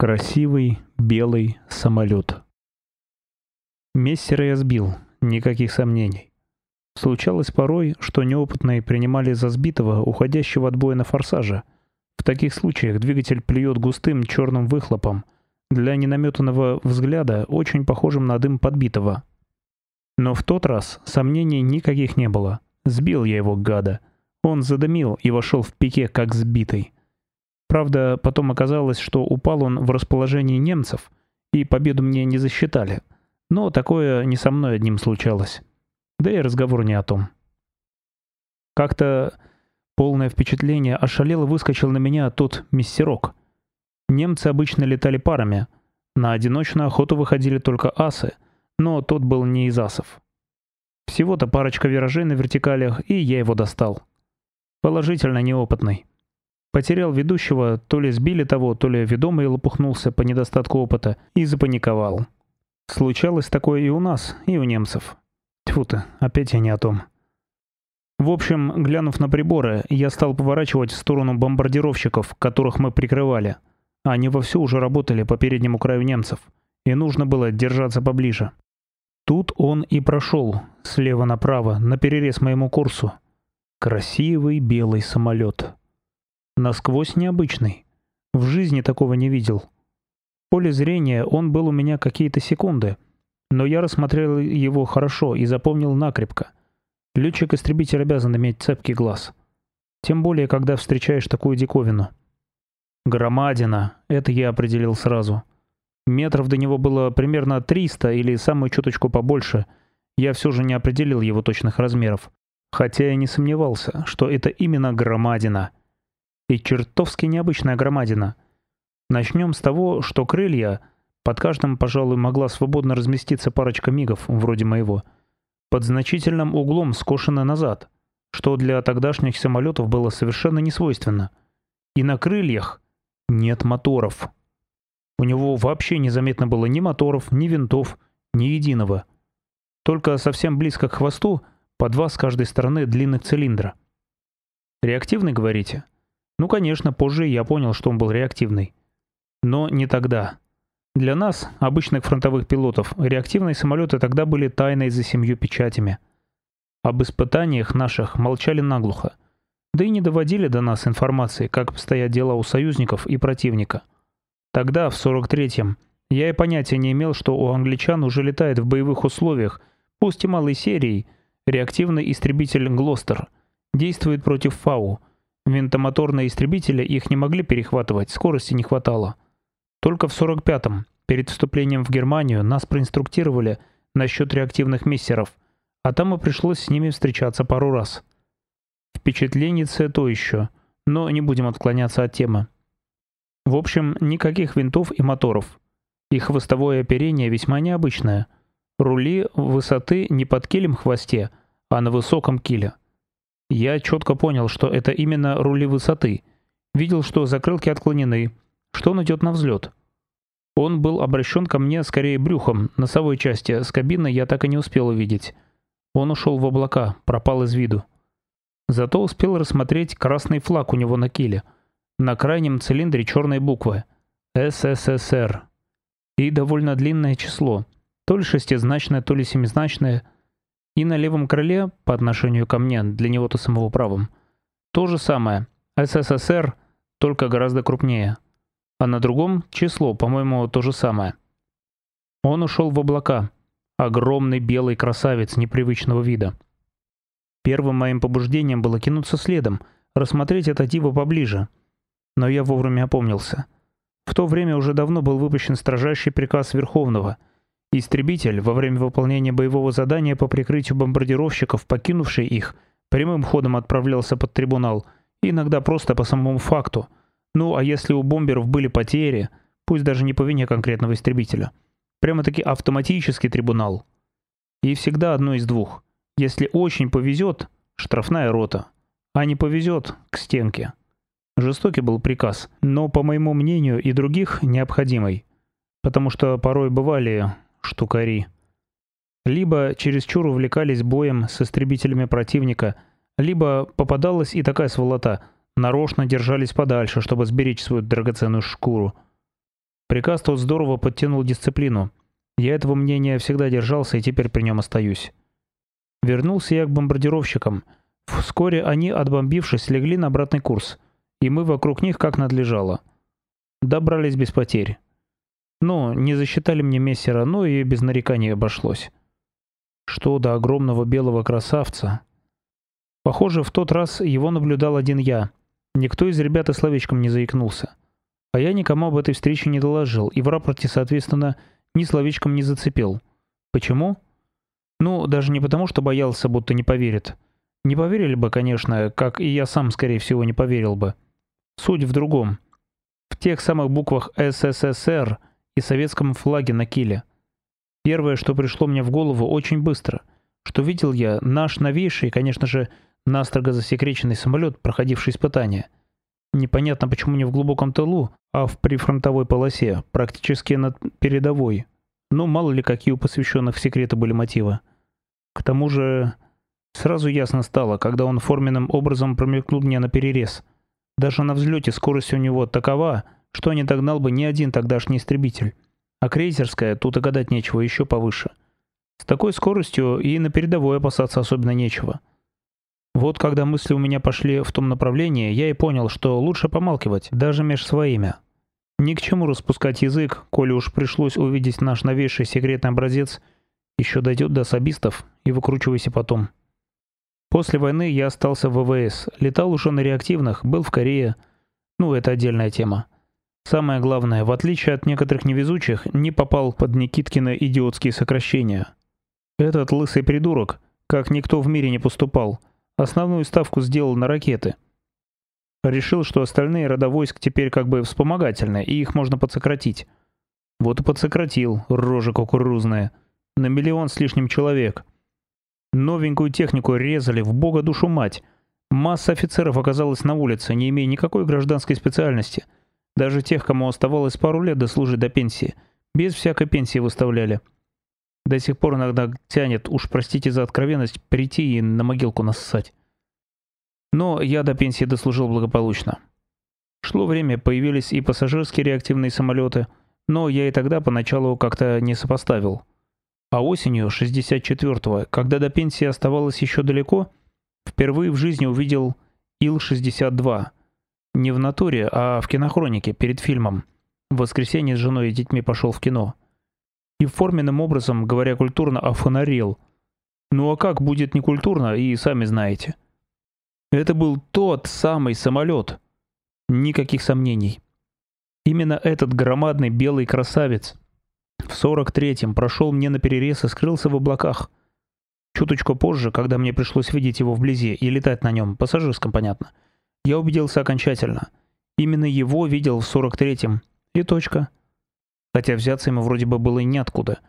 Красивый белый самолет. Мессера я сбил, никаких сомнений. Случалось порой, что неопытные принимали за сбитого, уходящего от боя на форсаже. В таких случаях двигатель плюет густым черным выхлопом, для ненаметанного взгляда очень похожим на дым подбитого. Но в тот раз сомнений никаких не было. Сбил я его, гада. Он задымил и вошел в пике, как сбитый. Правда, потом оказалось, что упал он в расположении немцев, и победу мне не засчитали. Но такое не со мной одним случалось. Да и разговор не о том. Как-то полное впечатление ошалело выскочил на меня тот мессерок. Немцы обычно летали парами. На одиночную охоту выходили только асы, но тот был не из асов. Всего-то парочка виражей на вертикалях, и я его достал. Положительно неопытный. Потерял ведущего, то ли сбили того, то ли ведомый лопухнулся по недостатку опыта и запаниковал. Случалось такое и у нас, и у немцев. Тьфу ты, опять я не о том. В общем, глянув на приборы, я стал поворачивать в сторону бомбардировщиков, которых мы прикрывали. Они вовсю уже работали по переднему краю немцев, и нужно было держаться поближе. Тут он и прошел, слева направо, на перерез моему курсу. Красивый белый самолет. Насквозь необычный. В жизни такого не видел. В поле зрения он был у меня какие-то секунды, но я рассмотрел его хорошо и запомнил накрепко. Летчик-истребитель обязан иметь цепкий глаз. Тем более, когда встречаешь такую диковину. Громадина, это я определил сразу. Метров до него было примерно 300 или самую чуточку побольше. Я все же не определил его точных размеров. Хотя я не сомневался, что это именно громадина — и чертовски необычная громадина. Начнем с того, что крылья, под каждым, пожалуй, могла свободно разместиться парочка мигов, вроде моего, под значительным углом скошены назад, что для тогдашних самолетов было совершенно несвойственно. И на крыльях нет моторов. У него вообще незаметно было ни моторов, ни винтов, ни единого. Только совсем близко к хвосту по два с каждой стороны длинных цилиндра. Реактивный, говорите? Ну, конечно, позже я понял, что он был реактивный. Но не тогда. Для нас, обычных фронтовых пилотов, реактивные самолеты тогда были тайной за семью печатями. Об испытаниях наших молчали наглухо. Да и не доводили до нас информации, как обстоят дела у союзников и противника. Тогда, в 43-м, я и понятия не имел, что у англичан уже летает в боевых условиях, пусть и малой серии, реактивный истребитель «Глостер», действует против «Фау», Винтомоторные истребители их не могли перехватывать, скорости не хватало. Только в 45-м, перед вступлением в Германию, нас проинструктировали насчет реактивных мессеров, а там и пришлось с ними встречаться пару раз. Впечатленице то еще, но не будем отклоняться от темы. В общем, никаких винтов и моторов. Их хвостовое оперение весьма необычное. Рули высоты не под килем хвосте, а на высоком киле. Я четко понял, что это именно рули высоты. Видел, что закрылки отклонены, что он идет на взлет. Он был обращен ко мне скорее брюхом, носовой части, с кабины я так и не успел увидеть. Он ушел в облака, пропал из виду. Зато успел рассмотреть красный флаг у него на киле. На крайнем цилиндре черные буквы. СССР. И довольно длинное число. То ли шестизначное, то ли семизначное – и на левом крыле, по отношению ко мне, для него-то самого правым, то же самое. СССР, только гораздо крупнее. А на другом число, по-моему, то же самое. Он ушел в облака. Огромный белый красавец непривычного вида. Первым моим побуждением было кинуться следом, рассмотреть это диво поближе. Но я вовремя опомнился. В то время уже давно был выпущен строжайший приказ Верховного — Истребитель во время выполнения боевого задания по прикрытию бомбардировщиков, покинувший их, прямым ходом отправлялся под трибунал, иногда просто по самому факту. Ну, а если у бомберов были потери, пусть даже не по вине конкретного истребителя, прямо-таки автоматический трибунал. И всегда одно из двух. Если очень повезет, штрафная рота, а не повезет, к стенке. Жестокий был приказ, но, по моему мнению и других, необходимый. Потому что порой бывали штукари. Либо чересчур увлекались боем с истребителями противника, либо попадалась и такая сволота, нарочно держались подальше, чтобы сберечь свою драгоценную шкуру. Приказ тот здорово подтянул дисциплину. Я этого мнения всегда держался и теперь при нем остаюсь. Вернулся я к бомбардировщикам. Вскоре они, отбомбившись, легли на обратный курс, и мы вокруг них как надлежало. Добрались без потерь. Ну, не засчитали мне мессера, но и без нареканий обошлось. Что до огромного белого красавца. Похоже, в тот раз его наблюдал один я. Никто из ребят и словечком не заикнулся. А я никому об этой встрече не доложил, и в рапорте, соответственно, ни словечком не зацепил. Почему? Ну, даже не потому, что боялся, будто не поверит. Не поверили бы, конечно, как и я сам, скорее всего, не поверил бы. Суть в другом. В тех самых буквах СССР и советском флаге на киле. Первое, что пришло мне в голову очень быстро, что видел я наш новейший, конечно же, настрого засекреченный самолет, проходивший испытания. Непонятно, почему не в глубоком тылу, а в прифронтовой полосе, практически над передовой. Но мало ли какие у посвященных в секреты были мотивы. К тому же, сразу ясно стало, когда он форменным образом промелькнул мне на перерез. Даже на взлете скорость у него такова, что не догнал бы ни один тогдашний истребитель. А крейсерская, тут и гадать нечего, еще повыше. С такой скоростью и на передовой опасаться особенно нечего. Вот когда мысли у меня пошли в том направлении, я и понял, что лучше помалкивать, даже меж своими. Ни к чему распускать язык, коли уж пришлось увидеть наш новейший секретный образец, еще дойдет до особистов и выкручивайся потом. После войны я остался в ВВС, летал уже на реактивных, был в Корее. Ну, это отдельная тема. Самое главное, в отличие от некоторых невезучих, не попал под Никиткины идиотские сокращения. Этот лысый придурок, как никто в мире не поступал, основную ставку сделал на ракеты. Решил, что остальные рода теперь как бы вспомогательные, и их можно подсократить. Вот и подсократил, рожа кукурузная. На миллион с лишним человек. Новенькую технику резали в бога душу мать. Масса офицеров оказалась на улице, не имея никакой гражданской специальности – даже тех, кому оставалось пару лет дослужить до пенсии, без всякой пенсии выставляли. До сих пор иногда тянет, уж простите за откровенность, прийти и на могилку нассать. Но я до пенсии дослужил благополучно. Шло время, появились и пассажирские реактивные самолеты, но я и тогда поначалу как-то не сопоставил. А осенью 64-го, когда до пенсии оставалось еще далеко, впервые в жизни увидел Ил-62, не в натуре, а в кинохронике, перед фильмом. В воскресенье с женой и детьми пошел в кино. И форменным образом, говоря культурно, офонарел. Ну а как будет некультурно, и сами знаете. Это был тот самый самолет. Никаких сомнений. Именно этот громадный белый красавец в 43-м прошел мне на перерез и скрылся в облаках. Чуточку позже, когда мне пришлось видеть его вблизи и летать на нем, пассажирском, понятно, — я убедился окончательно. Именно его видел в 43-м. И точка. Хотя взяться ему вроде бы было и неоткуда.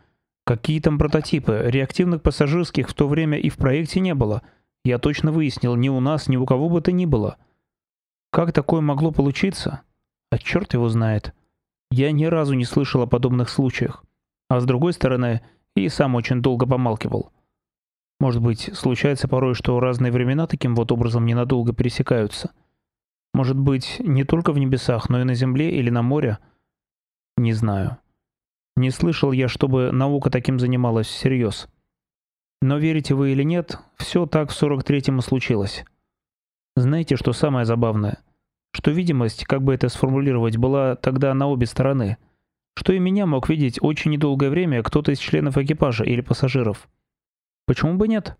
Какие там прототипы? Реактивных пассажирских в то время и в проекте не было. Я точно выяснил, ни у нас, ни у кого бы то ни было. Как такое могло получиться? А черт его знает. Я ни разу не слышал о подобных случаях. А с другой стороны, и сам очень долго помалкивал. Может быть, случается порой, что разные времена таким вот образом ненадолго пересекаются. Может быть, не только в небесах, но и на земле или на море? Не знаю. Не слышал я, чтобы наука таким занималась всерьез. Но верите вы или нет, все так в 43-м и случилось. Знаете, что самое забавное? Что видимость, как бы это сформулировать, была тогда на обе стороны. Что и меня мог видеть очень недолгое время кто-то из членов экипажа или пассажиров. Почему бы нет?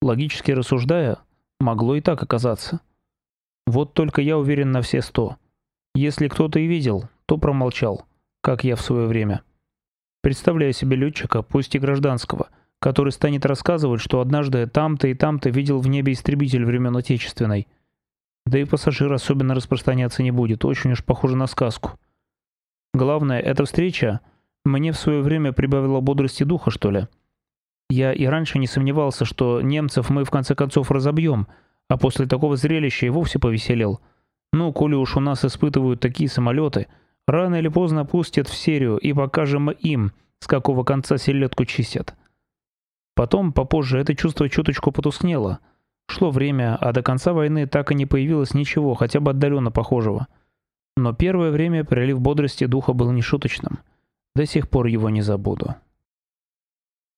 Логически рассуждая, могло и так оказаться. Вот только я уверен на все сто. Если кто-то и видел, то промолчал, как я в свое время. Представляю себе летчика, пусть и гражданского, который станет рассказывать, что однажды там-то и там-то видел в небе истребитель времен Отечественной. Да и пассажир особенно распространяться не будет, очень уж похоже на сказку. Главное, эта встреча мне в свое время прибавила бодрости духа, что ли. Я и раньше не сомневался, что немцев мы в конце концов разобьем, а после такого зрелища и вовсе повеселел. Ну, коли уж у нас испытывают такие самолеты, рано или поздно пустят в серию и покажем им, с какого конца селедку чистят. Потом, попозже, это чувство чуточку потускнело. Шло время, а до конца войны так и не появилось ничего, хотя бы отдаленно похожего. Но первое время прилив бодрости духа был нешуточным. До сих пор его не забуду.